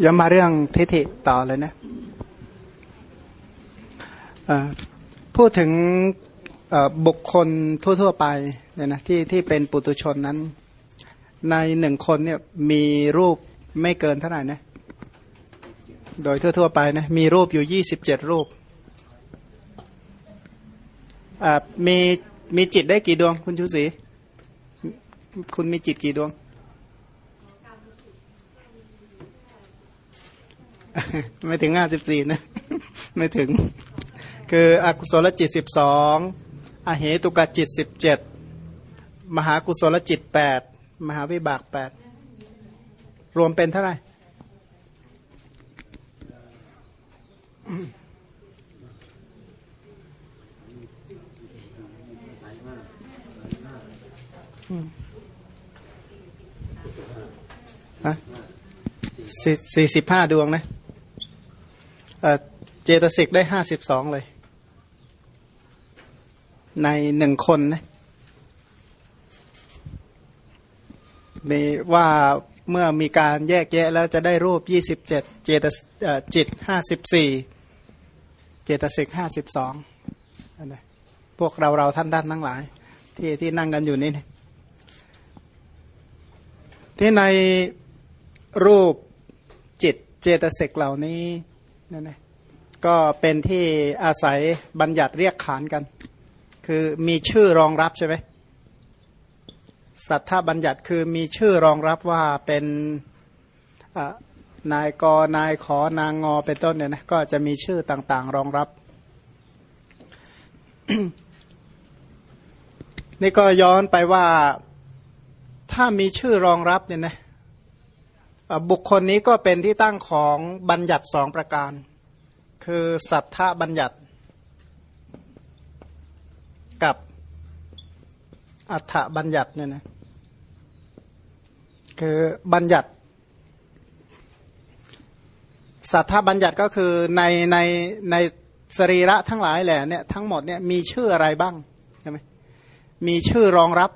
ย้อนมาเรื่องทิฏฐิต่อเลยนะพูดถึงบุคคลทั่ว ๆ ไปเนี่ยนะที่ที่เป็นปุตุชนนั้น ในหนึ่งคนเนี่ยมีรูปไม่เกินเท่าไหร่นะโดยทั่ว ๆ ไปนะมีรูปอยู่ยี่สิบเจ็ดรูปมีมีจิตได้กี่ดวงคุณชูศรีคุณมีจิตกี่ดวง ไม่ถึงห้าสิบสี่นะ ไม่ถึง คืออกุศลจิตสิบสองอเหตุกจิตสิบเจ็ดมหากุศลจิตแปดมหาวิบากแปดรวมเป็นเท่าไหร่สี่สิบห้าดวงนะ เจตสิกได้ห้าสิบสองเลย ในหนึ่งคนนะมีว่าเมื่อมีการแยกแยะแล้วจะได้รูปยี่สิบเจ็ดเจตจิตห้าสิบสี่เจตสิกห้าสิบสองพวกเราเราท่านท่านทั้งหลาย ที่ที่นั่งกันอยู่นี่ที่ในรูปจิตเจตสิกเหล่านี้ นั่นเองก็เป็นที่อาศัยบัญญัติเรียกขานกัน คือมีชื่อรองรับใช่ไหมสัทธาบัญญัติคือมีชื่อรองรับว่าเป็นนายกนายขอนางงอเป็นต้นเนี่ยนะก็จะมีชื่อต่างๆ รองรับ นี่ก็ย้อนไปว่าถ้ามีชื่อรองรับเนี่ยนะ บุคคลนี้ก็เป็นที่ตั้งของบัญญัติสองประการ คือสัทธบัญญัติกับอัฏฐบัญญัติเนี่ยนะคือบัญญัติ สัทธบัญญัติก็คือในในในสรีระทั้งหลายแหละเนี่ยทั้งหมดเนี่ยมีชื่ออะไรบ้างใช่ไหมมีชื่อรองรับ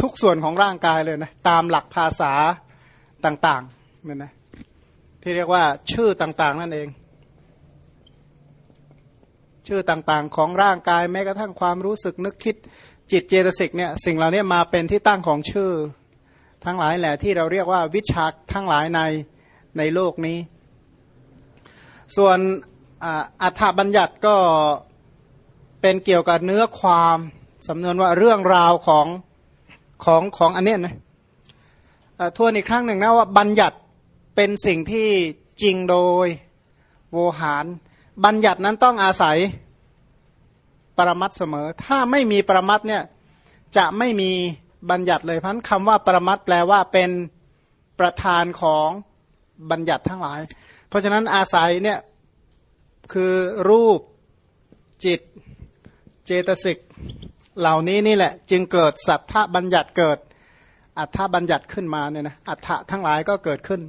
ทุกส่วนของร่างกายเลยนะตามหลักภาษาต่างๆ เนี่ยนะที่เรียกว่าชื่อต่าง ๆ นั่นเอง ชื่อต่างๆ ของร่างกายแม้กระทั่งความรู้สึกนึกคิดจิตเจตสิกเนี่ยสิ่งเหล่านี้มาเป็นที่ตั้งของชื่อ ทั้งหลายแหละที่เราเรียกว่าวิชาทั้งหลายในในโลกนี้ ส่วนอัฏฐบัญญัติก็เป็นเกี่ยวกับเนื้อความสำนวนว่าเรื่องราวของของของอันเนี้ยนะทวนอีกครั้งหนึ่งนะว่าบัญญัติ เป็นสิ่งที่จริงโดยโวหาร บัญญัตินั้นต้องอาศัยปรมัตเสมอ ถ้าไม่มีปรมัตเนี่ยจะไม่มีบัญญัติเลยพันคำว่าปรมัตแปลว่าเป็นประธานของบัญญัติทั้งหลาย เพราะฉะนั้นอาศัยเนี่ยคือรูปจิตเจตสิกเหล่านี้นี่แหละ จึงเกิดสัทธบัญญัติเกิดอัฏฐบัญญัติขึ้นมาเนี่ยนะอัฏฐะทั้งหลายก็เกิดขึ้น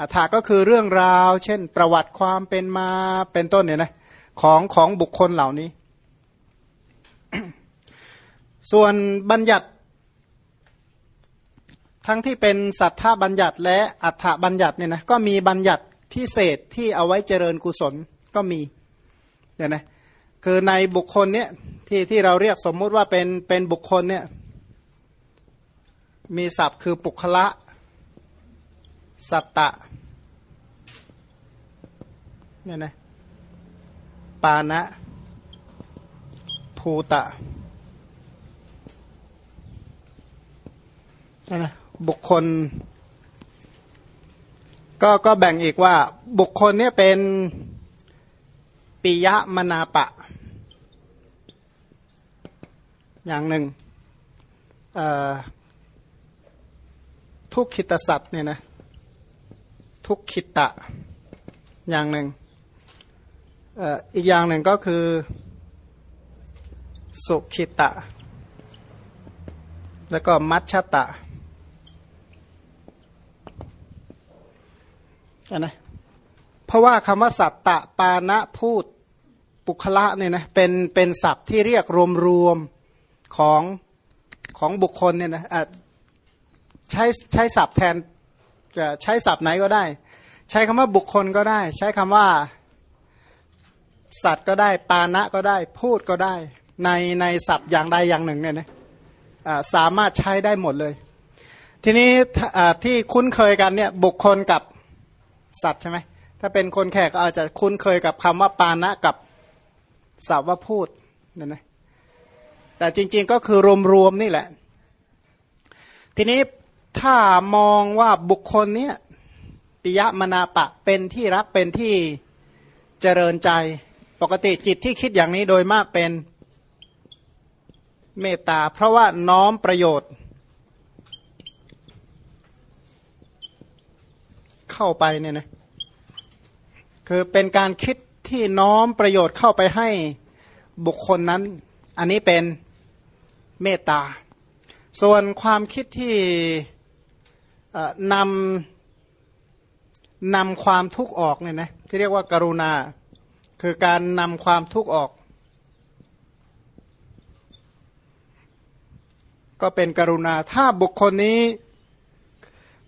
อัฏฐะก็คือเรื่องราว เช่น ประวัติความเป็นมาเป็นต้นเนี่ยนะของของบุคคลเหล่านี้ ส่วนบัญญัติ ทั้งที่เป็นสัทธาบัญญัติและอัฏฐบัญญัติเนี่ยนะก็มีบัญญัติพิเศษที่เอาไว้เจริญกุศลก็มีเนี่ยนะคือในบุคคลเนี่ยที่ที่เราเรียกสมมุติว่าเป็นเป็นบุคคลเนี่ยมีศัพท์คือปุคละ สัตตะเนี่ยนะปานะภูตะนะบุคคล ก็ก็แบ่งอีกว่า บุคคลเนี่ยเป็นปิยมนาปะ อย่างหนึ่งทุกขิตสัตว์เนี่ยนะ ทุกขิตะอย่างหนึ่งอีกอย่างหนึ่งก็คือ สุขิตะ แล้วก็มัชชตะอันนะเพราะว่าคำว่าสัตตะปานะพูดปุคละเนี่ยนะเป็นเป็นศัพท์ที่เรียกรวมๆของของบุคคลเนี่ยนะใช้ใช้ศัพท์แทน ใช้ศัพท์ไหนก็ได้ ใช้คำว่าบุคคลก็ได้ ใช้คำว่า สัตว์ก็ได้ ปานะก็ได้ พูดก็ได้ ในในศัพท์อย่างใดอย่างหนึ่งเนี่ยนะสามารถใช้ได้หมดเลย ทีนี้ที่คุ้นเคยกันเนี่ยบุคคลกับสัตว์ใช่ไหมถ้าเป็นคนแขกก็อาจจะคุ้นเคยกับคำว่าปานะกับสัพว่าพูดเนี่ยนะแต่จริงๆก็คือรวมๆนี่แหละ ทีนี้ ถ้ามองว่าบุคคลเนี้ยปิยมนาปะเป็นที่รักเป็นที่เจริญใจ ปกติจิตที่คิดอย่างนี้โดยมากเป็นเมตตา เพราะว่าน้อมประโยชน์ เข้าไปเนี่ยนะคือเป็นการคิดที่น้อมประโยชน์เข้าไปให้บุคคลนั้น อันนี้เป็นเมตตา ส่วนความคิดที่ นำนำความทุกข์ออกเนี่ยนะที่เรียกว่ากรุณา คือการนำความทุกข์ออก ก็เป็นกรุณา ถ้าบุคคลนี้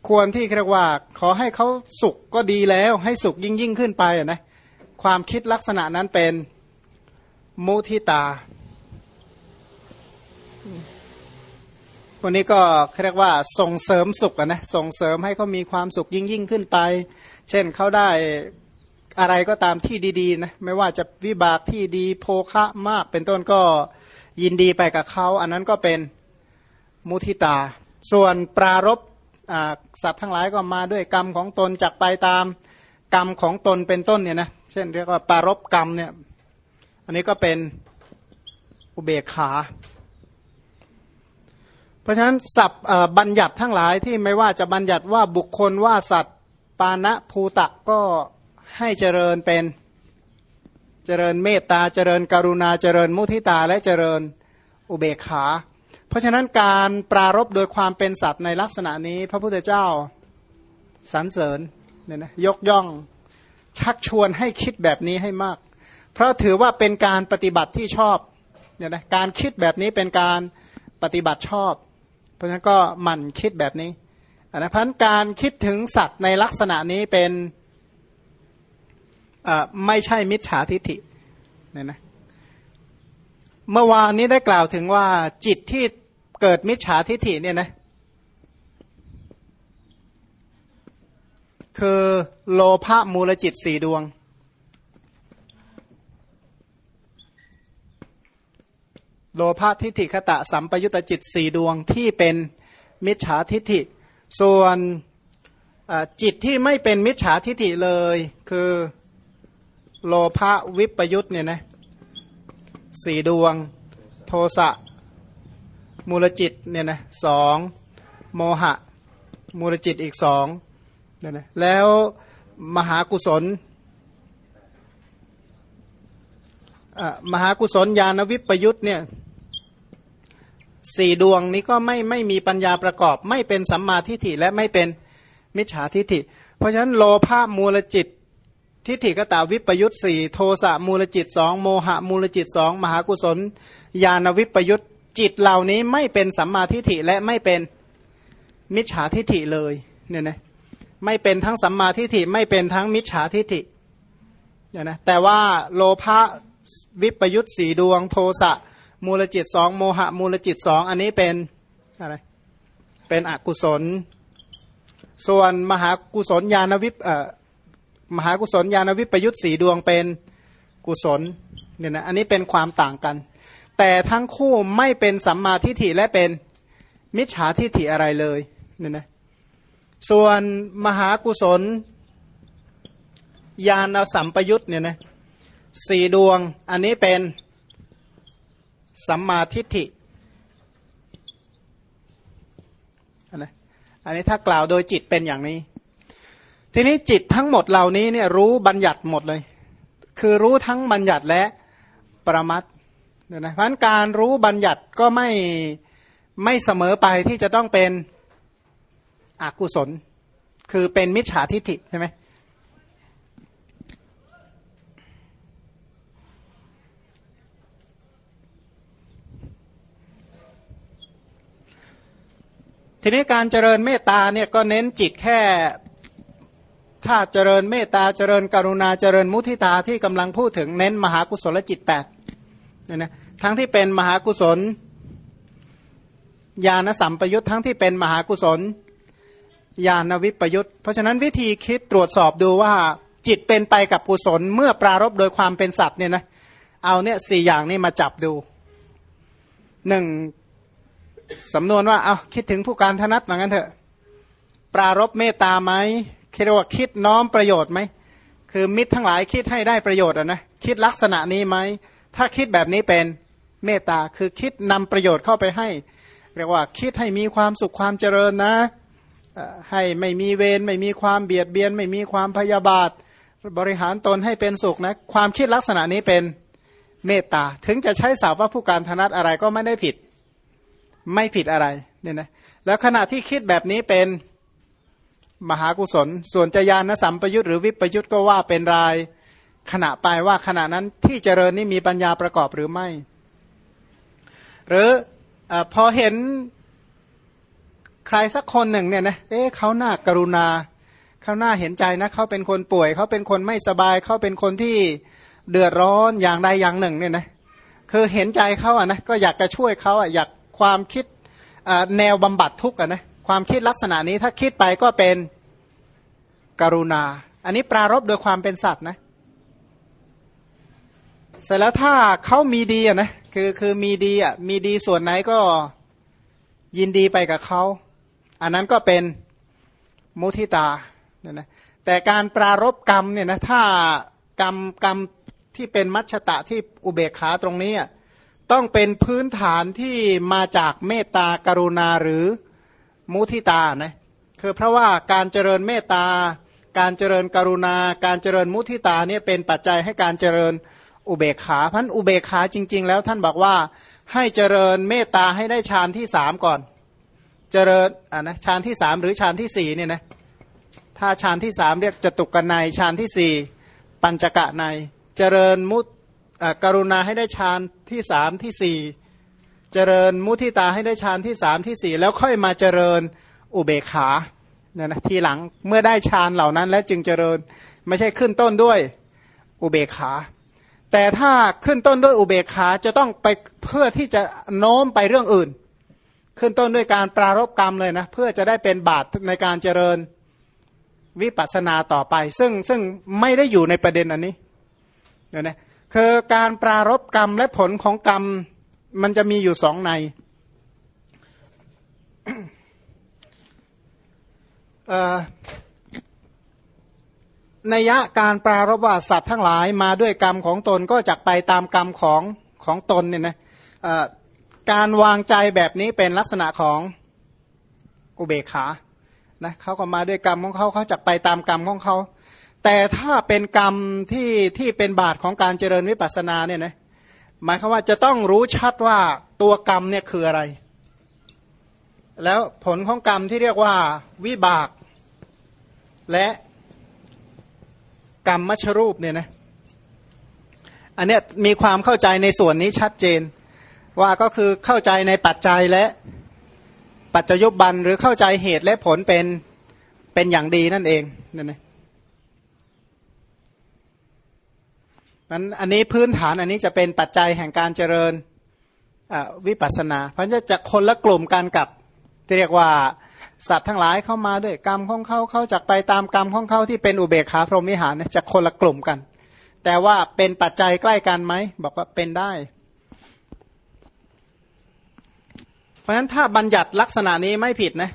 ควรที่เรียกว่า ขอให้เขาสุขก็ดีแล้ว ให้สุขยิ่งยิ่งขึ้นไปนะความคิดลักษณะนั้นเป็นมุทิตา วันนี้ก็เรียกว่าส่งเสริมสุขนะส่งเสริมให้เขามีความสุขยิ่งยิ่งขึ้นไป เช่นเขาได้อะไรก็ตามที่ดีๆนะไม่ว่าจะวิบากที่ดีโภคะมาก เป็นต้นก็ยินดีไปกับเขาอันนั้นก็เป็นมุทิตา ส่วนปรารบสัตว์ทั้งหลายก็มาด้วยกรรมของตนจักไปตามกรรมของตนเป็นต้นเนี่ยนะเช่นเรียกว่าปรารบกรรมเนี่ยอันนี้ก็เป็นอุเบกขา เพราะฉะนั้นศัพท์บัญญัติทั้งหลายที่ไม่ว่าจะบัญญัติว่าบุคคลว่าสัตว์ ปานะภูตะก็ให้เจริญเป็นเจริญเมตตาเจริญกรุณาเจริญมุทิตาและเจริญอุเบกขา เพราะฉะนั้นการปรารบโดยความเป็นสัตว์ในลักษณะนี้ พระพุทธเจ้าสรรเสริญเนี่ยนะยกย่องชักชวนให้คิดแบบนี้ให้มาก เพราะถือว่าเป็นการปฏิบัติที่ชอบเนี่ยนะการคิดแบบนี้เป็นการปฏิบัติชอบ เพราะฉะนั้นก็หมั่นคิดแบบนี้นะพันการคิดถึงสัตว์ในลักษณะนี้เป็นไม่ใช่มิจฉาทิฐิเนี่ยนะเมื่อวานนี้ได้กล่าวถึงว่าจิตที่เกิดมิจฉาทิฐิเนี่ยนะคือโลภะมูลจิตสี่ดวง โลภะทิฏฐิคตะสัมปยุตจิตสี่ดวงที่เป็นมิจฉาทิฏฐิ ส่วนจิตที่ไม่เป็นมิจฉาทิฏฐิเลย คือโลภะวิปยุตเนี่ยนะสี่ดวง โทสะมูลจิตเนี่ยนะสองโมหะมูลจิตอีกสองเนี่ยนะแล้วมหากุศลมหากุศลญาณวิปยุตเนี่ย สี่ดวงนี้ก็ไม่ไม่มีปัญญาประกอบ ไม่เป็นสัมมาทิฏฐิและไม่เป็นมิจฉาทิฏฐิ เพราะฉะนั้นโลภะมูลจิตทิฏฐิกตาวิปยุตสี่โทสะมูลจิตสองโมหะมูลจิตสองมหากุศล ญาณวิปยุตจิตเหล่านี้ไม่เป็นสัมมาทิฏฐิและไม่เป็นมิจฉาทิฏฐิเลยเนี่ยนะไม่เป็นทั้งสัมมาทิฏฐิไม่เป็นทั้งมิจฉาทิฏฐิเนี่ยนะแต่ว่าโลภะวิปยุตสีดวงโทสะ มูลจิตสองโมหะ มูลจิตสองอันนี้เป็นอะไรเป็นอกุศล ส่วนมหากุศลญาณวิปเอ่อมหากุศลญาณวิปยุตสีดวงเป็นกุศลเนี่ยนะอันนี้เป็นความต่างกัน แต่ทั้งคู่ไม่เป็นสัมมาทิฏฐิและเป็นมิจฉาทิฏฐิอะไรเลยเนี่ยนะส่วนมหากุศลญาณสัมปยุตเนี่ยนะสี่ดวงอันนี้เป็น สัมมาทิฏฐินะอันนี้ถ้ากล่าวโดยจิตเป็นอย่างนี้ ทีนี้จิตทั้งหมดเหล่านี้เนี่ยรู้บัญญัติหมดเลย คือรู้ทั้งบัญญัติและประมัดเนี่ยนะเพราะการรู้บัญญัติก็ไม่ไม่เสมอไปที่จะต้องเป็นอกุศล คือเป็นมิจฉาทิฏฐิใช่ไหม ทีนี้การเจริญเมตตาเนี่ยก็เน้นจิตแค่ ถ้าเจริญเมตตาเจริญกรุณาเจริญมุทิตาที่กำลังพูดถึงเน้นมหากุศลจิตแปดเนี่ยนะทั้งที่เป็นมหากุศลญาณสัมปยุตทั้งที่เป็นมหากุศลญาณวิปยุตเพราะฉะนั้นวิธีคิดตรวจสอบดูว่าจิตเป็นไปกับกุศลเมื่อปรารบโดยความเป็นสัตว์เนี่ยนะเอาเนี่ยสี่อย่างนี้มาจับดูหนึ่ง สำนวนว่าเอาคิดถึงผู้การธนัตเหมือนกันเถอะปรารบเมตตาไหมคิดว่าคิดน้อมประโยชน์ไหมคือมิตรทั้งหลายคิดให้ได้ประโยชน์อะนะคิดลักษณะนี้ไหมถ้าคิดแบบนี้เป็นเมตตาคือคิดนำประโยชน์เข้าไปให้เรียกว่าคิดให้มีความสุขความเจริญนะให้ไม่มีเวรไม่มีความเบียดเบียน ไม่มีความพยาบาท บริหารตนให้เป็นสุขนะความคิดลักษณะนี้เป็นเมตตาถึงจะใช้สาวว่าผู้การธนัตอะไรก็ไม่ได้ผิด ไม่ผิดอะไรเนี่ยนะแล้วขณะที่คิดแบบนี้เป็นมหากุศล ส่วนจยานสัมปยุทธ์หรือวิปยุทธ์ก็ว่าเป็นรายขณะไปว่าขณะนั้นที่เจริญนี่มีปัญญาประกอบหรือไม่ หรืออพอเห็นใครสักคนหนึ่งเนี่ยนะเอ๊ะเขาหน้ากรุณาเขาหน้าเห็นใจนะเขาเป็นคนป่วยเขาเป็นคนไม่สบายเขาเป็นคนที่เดือดร้อนอย่างใดอย่างหนึ่งเนี่ยนะคือเห็นใจเขาอะนะก็อยากจะช่วยเขาอะอยาก ความคิดแนวบำบัดทุกข์นะความคิดลักษณะนี้ถ้าคิดไปก็เป็นกรุณา อันนี้ปรารบโดยความเป็นสัตว์นะเสร็จแล้วถ้าเขามีดีอะนะคือคือมีดีอะมีดีส่วนไหนก็ยินดีไปกับเขา อันนั้นก็เป็นมุทิตาเนี่ยนะแต่การปรารบกรรมเนี่ยนะถ้ากรรมกรรมที่เป็นมัชตะที่อุเบกขาตรงนี้อะ ต้องเป็นพื้นฐานที่มาจากเมตตากรุณาหรือมุทิตานะคือเพราะว่าการเจริญเมตตา การเจริญกรุณา การเจริญมุทิตาเนี่ยเป็นปัจจัยให้การเจริญอุเบกขาพันอุเบกขาจริง ๆ แล้วท่านบอกว่าให้เจริญเมตตาให้ได้ฌานที่สามก่อน เจริญอ่านะฌานที่สามหรือฌานที่สี่เนี่ยนะถ้าฌานที่สามเรียกจตุกกันในฌานที่สี่ปัญจกะในเจริญมุต กรุณาให้ได้ฌานที่สามที่สี่เจริญมุทิตาให้ได้ฌานที่สามที่สี่แล้วค่อยมาเจริญอุเบกขาเนี่ยนะทีหลังเมื่อได้ฌานเหล่านั้น แล้วจึงเจริญไม่ใช่ขึ้นต้นด้วยอุเบกขา แต่ถ้าขึ้นต้นด้วยอุเบกขาจะต้องไปเพื่อที่จะโน้มไปเรื่องอื่น ขึ้นต้นด้วยการปรารบกรรมเลยนะเพื่อจะได้เป็นบาตในการเจริญวิปัสสนาต่อไป ซึ่งซึ่งไม่ได้อยู่ในประเด็นอันนี้เนี่ยนะ คือการปรารบกรรมและผลของกรรมมันจะมีอยู่สองในนัยะการปรารบว่าสัตว์ทั้งหลายมาด้วยกรรมของตนก็จะไปตามกรรมของของตนเนี่ยนะการวางใจแบบนี้เป็นลักษณะของอุเบกขานะเขาก็มาด้วยกรรมของเขาเขาจะไปตามกรรมของเขา แต่ถ้าเป็นกรรมที่ที่เป็นบาตของการเจริญวิปัสสนาเนี่ยนะหมายความว่าจะต้องรู้ชัดว่าตัวกรรมเนี่ยคืออะไร แล้วผลของกรรมที่เรียกว่าวิบาก และกรรมมชรูปเนี่ยนะอันเนี้ยมีความเข้าใจในส่วนนี้ชัดเจน ว่าก็คือเข้าใจในปัจจัยและปัจจยุบันหรือเข้าใจเหตุและผลเป็นเป็นอย่างดีนั่นเองนั่นเอง นั้นอันนี้พื้นฐานอันนี้จะเป็นปัจจัยแห่งการเจริญวิปัสสนา เพราะจะจะคนละกลุ่มกันกับที่เรียกว่าสัตว์ทั้งหลายเข้ามาด้วยกรรมของเขาเขาจะไปตามกรรมของเขาที่เป็นอุเบกขาพรหมิหารจะคนละกลุ่มกัน แต่ว่าเป็นปัจจัยใกล้กันไหมบอกว่าเป็นได้ เพราะฉะนั้นถ้าบัญญัติลักษณะนี้ไม่ผิดนะ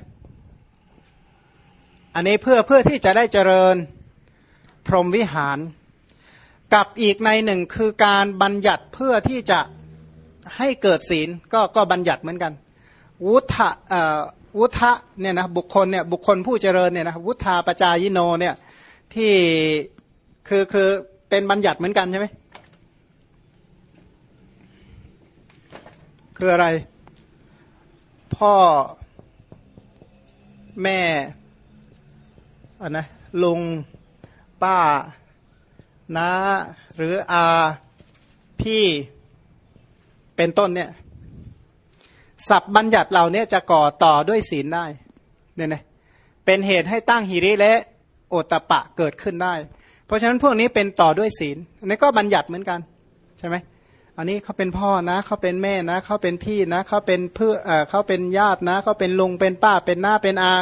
อันนี้เพื่อเพื่อที่จะได้เจริญพรหมวิหาร กับอีกในหนึ่งคือการบัญญัติเพื่อที่จะให้เกิดศีลก็ก็บัญญัติเหมือนกัน วุฒะวุฒะเนี่ยนะบุคคลเนี่ยบุคคลผู้เจริญเนี่ยนะวุฒาปจายิโนเนี่ยที่คือคือเป็นบัญญัติเหมือนกันใช่ไหมคืออะไร พ่อแม่อะนะลุงป้า น้าหรืออาพี่เป็นต้นเนี่ยสับบัญญัติเหล่านี้จะก่อต่อด้วยศีลได้เนี่ยนะเป็นเหตุให้ตั้งหิริและโอตตะปะเกิดขึ้นได้ เพราะฉะนั้นพวกนี้เป็นต่อด้วยศีลอันนี้ก็บัญญัติเหมือนกันใช่ไหมอันนี้เขาเป็นพ่อนะเขาเป็นแม่นะเขาเป็นพี่นะเขาเป็นเพื่อเออเขาเป็นญาตินะเขาเป็นลุงเป็นป้าเป็นหน้าเป็นอา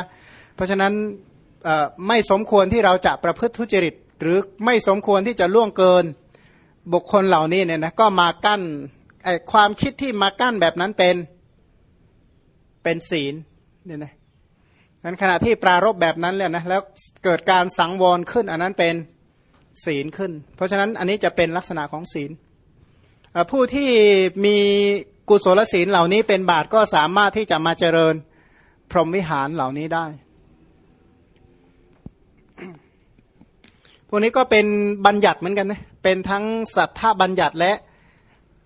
เพราะฉะนั้นไม่สมควรที่เราจะประพฤติทุจริต หรือไม่สมควรที่จะล่วงเกินบุคคลเหล่านี้เนี่ยนะก็มากั้นไอความคิดที่มากั้นแบบนั้นเป็นเป็นศีลเนี่ยนะนั้นขณะที่ปรารบแบบนั้นเลยนะแล้วเกิดการสังวรขึ้น อันนั้นเป็นศีลขึ้น เพราะฉะนั้นอันนี้จะเป็นลักษณะของศีลผู้ที่มีกุศลศีลเหล่านี้เป็นบาตก็สามารถที่จะมาเจริญพรหมวิหารเหล่านี้ได้ พวกนี้ก็เป็นบัญญัติเหมือนกันนะเป็นทั้งสัทธบัญญัติและ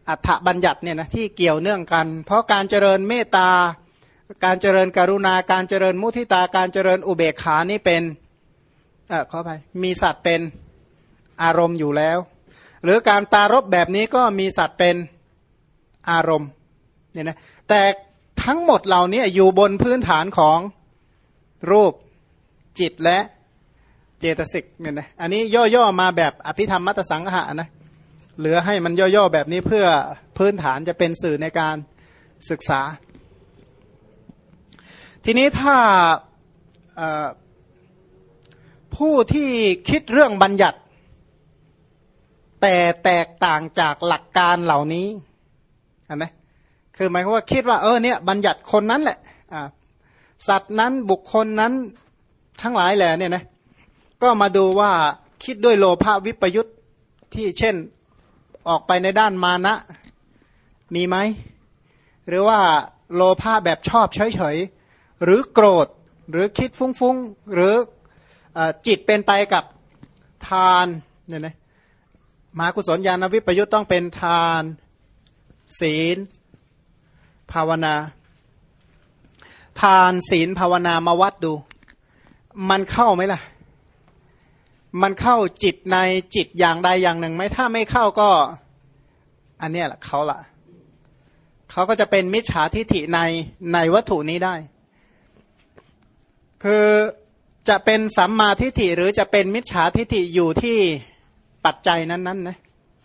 อัฏฐบัญญัติเนี่ยนะที่เกี่ยวเนื่องกัน เพราะการเจริญเมตตา การเจริญกรุณา การเจริญมุทิตา การเจริญอุเบกขานี่เป็นเออขอไปมีสัตว์เป็นอารมณ์อยู่แล้ว หรือการตารบแบบนี้ก็มีสัตว์เป็นอารมณ์เนี่ยนะแต่ทั้งหมดเหล่านี้อยู่บนพื้นฐานของรูปจิตและ จตสิกเนี่ยนะอันนี้ย่อๆมาแบบอภิธรรมมัตสังหะนะเหลือให้มันย่อๆแบบนี้เพื่อพื้นฐานจะเป็นสื่อในการศึกษา ทีนี้ถ้าผู้ที่คิดเรื่องบัญญัติ แต่แตกต่างจากหลักการเหล่านี้อันนะคือหมายความว่าคิดว่าเออเนี่ยบัญญัติคนนั้นแหละสัตว์นั้นบุคคลนั้นทั้งหลายแหละเนี่ยนะ ก็มาดูว่าคิดด้วยโลภะวิปยุตที่เช่นออกไปในด้านมานะมีไหม หรือว่าโลภะแบบชอบเฉยๆ หรือโกรธหรือคิดฟุ้งๆ หรืออจิตเป็นไปกับทานเนี่ยนะมากุศลญาณวิปยุตต้องเป็นทาน ศีล ภาวนา ทานศีลภาวนามาวัดดู มันเข้าไหมล่ะ มันเข้าจิตในจิตอย่างใดอย่างหนึ่งไหมถ้าไม่เข้าก็ อันนี้แหละเขาละเขาก็จะเป็นมิจฉาทิฐิในในวัตถุนี้ได้ คือจะเป็นสัมมาทิฏฐิหรือจะเป็นมิจฉาทิฏฐิอยู่ที่ปัจจัยนั้นๆนะ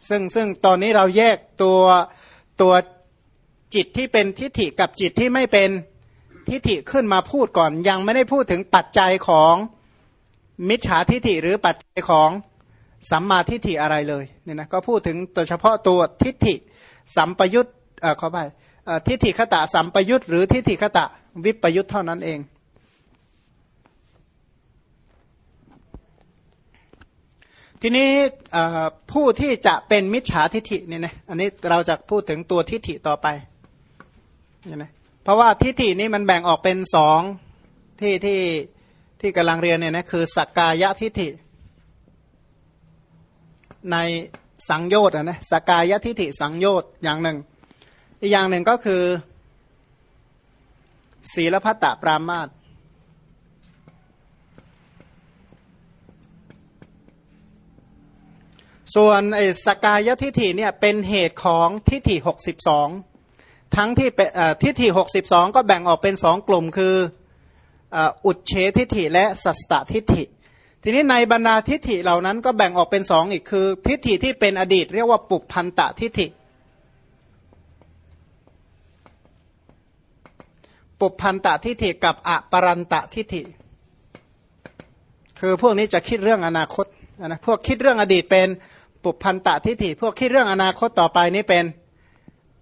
ซึ่งซึ่งตอนนี้เราแยกตัวตัวจิตที่เป็นทิฏฐิกับจิตที่ไม่เป็นทิฏฐิขึ้นมาพูดก่อน ยังไม่ได้พูดถึงปัจจัยของ มิจฉาทิฏฐิหรือปัจจัยของสัมมาทิฏฐิอะไรเลยเนี่ยนะก็พูดถึงตัวเฉพาะตัวทิฏฐิสัมปยุตเอ่อขอไปทิฏฐิขตะสัมปยุตหรือทิฏฐิขตะวิปยุตเท่านั้นเองทีนี้ผู้ที่จะเป็นมิจฉาทิฏฐิเนี่ยนะอันนี้เราจะพูดถึงตัวทิฏฐิต่อไปเนี่ยนะเพราะว่าทิฏฐินี้มันแบ่งออกเป็นสองที่ที่ ที่กำลังเรียนเนี่ยนะคือสักกายทิฏฐิ ในสังโยชน์นะสกายทิฏฐิสังโยชน์อย่างหนึ่ง อีกอย่างหนึ่งก็คือ ศีลพัตตปรามาตส่วนไอ้สกายทิฏฐิเนี่ยเป็นเหตุของทิฏฐิหกสิบสองทั้งที่ทิฏฐิหกสิบสองก็แบ่งออกเป็นสองกลุ่มคือ อุดเฉทิฐิและสัสตทิฐิ ทีนี้ในบรรดาทิฏฐิเหล่านั้นก็แบ่งออกเป็นสองอีกคือ ทิฏฐิที่เป็นอดีต เรียกว่าปุพันตะทิฏฐิ ปุพันตะทิฏฐิกับอปรันตะทิฏฐิ คือพวกนี้จะคิดเรื่องอนาคตนะพวกคิดเรื่องอดีตเป็นปุพันตะทิฏฐิ พวกคิดเรื่องอนาคตต่อไปนี้เป็น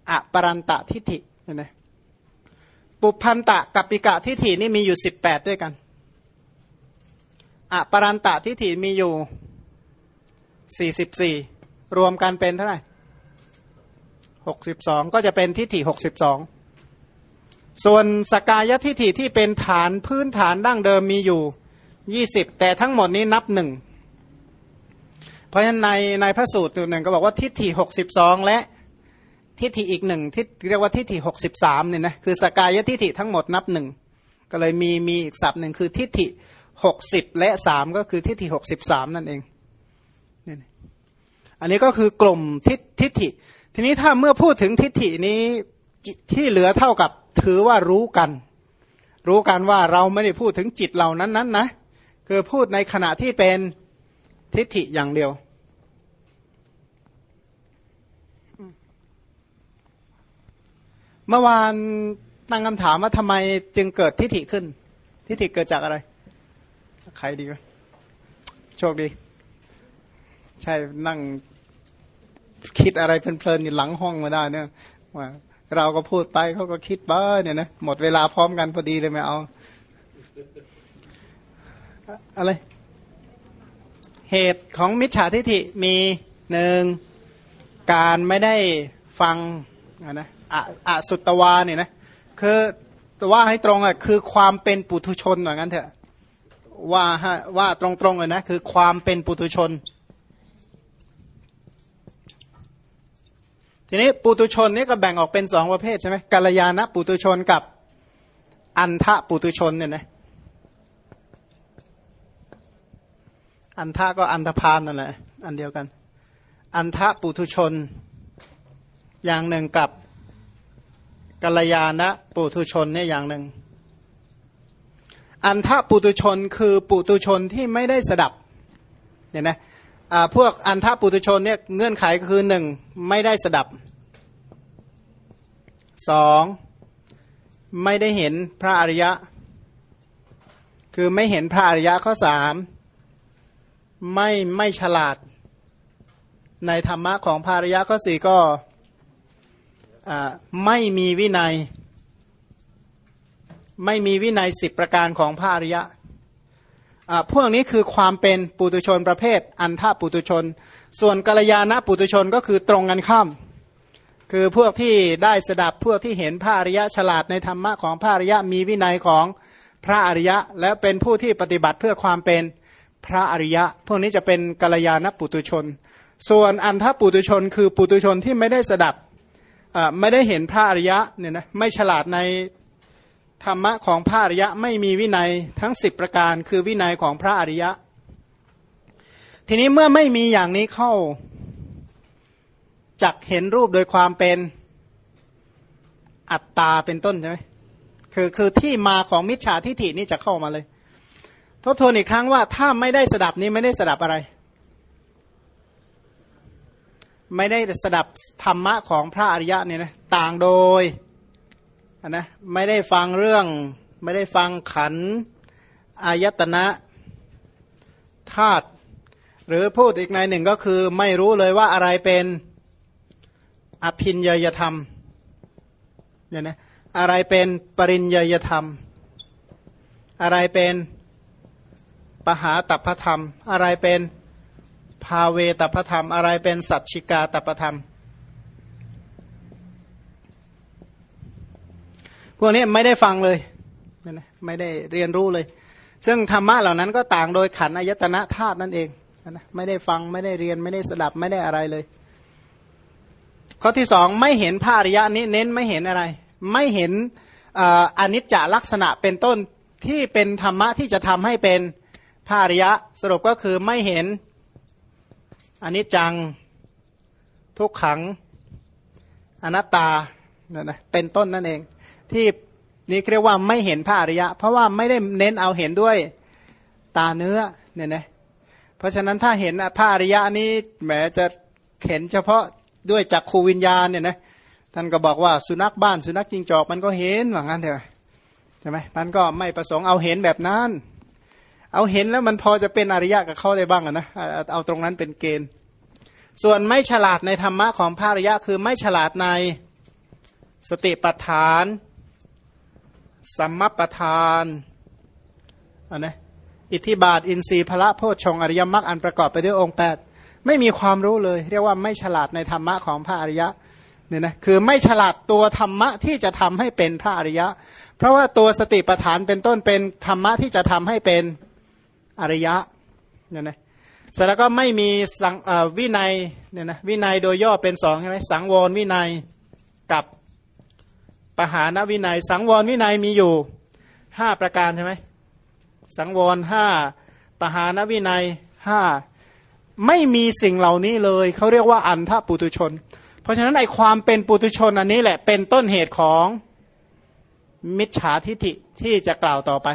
อปรันตะทิฏฐินะ ปุพันตะกับปิกะทิฏฐินี่มีอยู่สิบแปดด้วยกันอปรันตะทิฏฐิมีอยู่สี่สิบสี่รวมกันเป็นเท่าไหร่หกสิบสองก็จะเป็นทิฏฐิหกสิบสองส่วนสกายทิฏฐิที่เป็นฐานพื้นฐานดั้งเดิมมีอยู่ยี่สิบแต่ทั้งหมดนี้นับหนึ่งเพราะฉะนั้นในในพระสูตรตัวหนึ่งก็บอกว่าทิฏฐิหกสิบสองและ ทิฏฐิอีกหนึ่งที่เรียกว่าทิฏฐิหกสิบสามเนี่ยนะคือสกายทิฏฐิทั้งหมดนับหนึ่งก็เลยมีมีอีกศัพท์หนึ่งคือทิฏฐิหกสิบและสามก็คือทิฏฐิหกสิบสามนั่นเองเนี่ยอันนี้ก็คือกลุ่มทิฏทิฏฐิ ทีนี้ถ้าเมื่อพูดถึงทิฏฐินี้ที่เหลือเท่ากับถือว่ารู้กัน รู้กันว่าเราไม่ได้พูดถึงจิตเหล่านั้นนั้นนะคือพูดในขณะที่เป็นทิฏฐิอย่างเดียว เมื่อวานตั้งคำถามว่าทำไมจึงเกิดทิฏฐิขึ้น ทิฏฐิเกิดจากอะไร ใครดีวะโชคดี ใช่นั่งคิดอะไรเพลินๆอยู่หลังห้องมาได้เนี่ยว่าเราก็พูดไปเขาก็คิดบ้าเนี่ยนะหมดเวลาพร้อมกันพอดีเลยไม่เอา อะไร เหตุของมิจฉาทิฏฐิมีหนึ่งการไม่ได้ฟังนะ อะอะสุตวาเนี่ยนะคือว่าให้ตรงอะคือความเป็นปุถุชนเหมือนกันเถอะว่าว่าตรงๆเลยนะคือความเป็นปุถุชน ทีนี้ปุตุชนนี่ก็แบ่งออกเป็นสองประเภทใช่ไหมกัลยาณปุตุชนกับอันทะปุตุชนเนี่ยนะอันทะก็อันธพาลนั่นแหละอันเดียวกัน อันทะปุตุชน อย่างหนึ่งกับ กัลยาณปุตุชนเนี่ยอย่างหนึ่ง อันทะปุตุชนคือปุตุชนที่ไม่ได้สดับเนี่ยนะพวกอันทะปุตุชนเนี่ยเงื่อนไขก็คือหนึ่งไม่ได้สดับสองไม่ได้เห็นพระอริยะ คือไม่เห็นพระอริยะข้อสามไม่ไม่ฉลาด ในธรรมะของพระอริยะข้อสี่ก็ ไม่มีวินัย ไม่มีวินัยสิบประการของพระอริยะพวกนี้คือความเป็นปุตุชนประเภท อันท่าปุตุชน ส่วนกัลยาณปุตุชนก็คือตรงกันข้าม คือพวกที่ได้สดับพวกที่เห็นพระอริยะฉลาดในธรรมะของพระอริยะมีวินัยของพระอริยะ และเป็นผู้ที่ปฏิบัติเพื่อความเป็นพระอริยะ พวกนี้จะเป็นกัลยาณปุตุชน ส่วนอันทปุตุชน คือปุตุชนที่ไม่ได้สดับ ไม่ได้เห็นพระอริยะเนี่ยนะไม่ฉลาดในธรรมะของพระอริยะไม่มีวินัยทั้งสิบประการคือวินัยของพระอริยะ ทีนี้เมื่อไม่มีอย่างนี้เข้าจักเห็นรูปโดยความเป็นอัตตาเป็นต้นใช่ไหมคือคือที่มาของมิจฉาทิฏฐินี่จะเข้ามาเลย ทบทวนอีกครั้งว่าถ้าไม่ได้สดับนี้ไม่ได้สดับอะไร ไม่ได้สดับธรรมะของพระอริยะเนี่ยนะต่างโดยนะไม่ได้ฟังเรื่อง ไม่ได้ฟังขันอายตนะธาตุหรือพูดอีกในหนึ่งก็คือไม่รู้เลยว่าอะไรเป็นอภินยยธรรมเนี่ยนะอะไรเป็นปริญญยธรรม อะไรเป็นปหาตัพธรรม อะไรเป็น ภาเวตัพธรรมอะไรเป็นสัจชิกาตัพธรรม พวกนี้ไม่ได้ฟังเลย ไม่ได้เรียนรู้เลย ซึ่งธรรมะเหล่านั้นก็ต่างโดยขันอายตนะธาตุนั่นเองนะไม่ได้ฟังไม่ได้เรียนไม่ได้สดับไม่ได้อะไรเลย ข้อที่สองไม่เห็นพระอริยะนี้เน้นไม่เห็นอะไร ไม่เห็นอนิจจลักษณะเป็นต้นที่เป็นธรรมะที่จะทำให้เป็นพระอริยะสรุปก็คือไม่เห็น อนิจจังทุกขังอนัตตานะเป็นต้นนั่นเอง ที่นี่เรียกว่าไม่เห็นพระอริยะ เพราะว่าไม่ได้เน้นเอาเห็นด้วยตาเนื้อเนี่ยนะเพราะฉะนั้นถ้าเห็นพระอริยะนี้แหมจะเห็นเฉพาะด้วยจักขูวิญญาณเนี่ยนะท่านก็บอกว่าสุนัขบ้านสุนัขจิงจอกมันก็เห็นว่างั้นเถอะใช่ไหมมันก็ไม่ประสงค์เอาเห็นแบบนั้น เอาเห็นแล้วมันพอจะเป็นอริยะกับเขาได้บ้างนะเอาตรงนั้นเป็นเกณฑ์ ส่วนไม่ฉลาดในธรรมะของพระอริยะคือไม่ฉลาดในสติปัฏฐานสัมมปทานอันนะอิทธิบาทอินทรีย์พระโพชฌงอริยมรรคอันประกอบไปด้วยองค์ 8 ไม่มีความรู้เลย เรียกว่าไม่ฉลาดในธรรมะของพระอริยะเนี่ยนะคือไม่ฉลาดตัวธรรมะที่จะทำให้เป็นพระอริยะ เพราะว่าตัวสติปัฏฐานเป็นต้นเป็นธรรมะที่จะทำให้เป็น อริยะเนี่ยนะเสร็จแล้วก็ไม่มีสังวินัยเนี่ยนะวินัยโดยย่อเป็นสองใช่ไหมสังวรวินัยกับปหานวินัย สังวรวินัยมีอยู่ห้าประการใช่ไหมสังวรห้าปหานวินัยห้าไม่มีสิ่งเหล่านี้เลยเขาเรียกว่าอันทปุตุชน เพราะฉะนั้นไอความเป็นปุตุชนอันนี้แหละเป็นต้นเหตุของมิจฉาทิฐิที่จะกล่าวต่อไป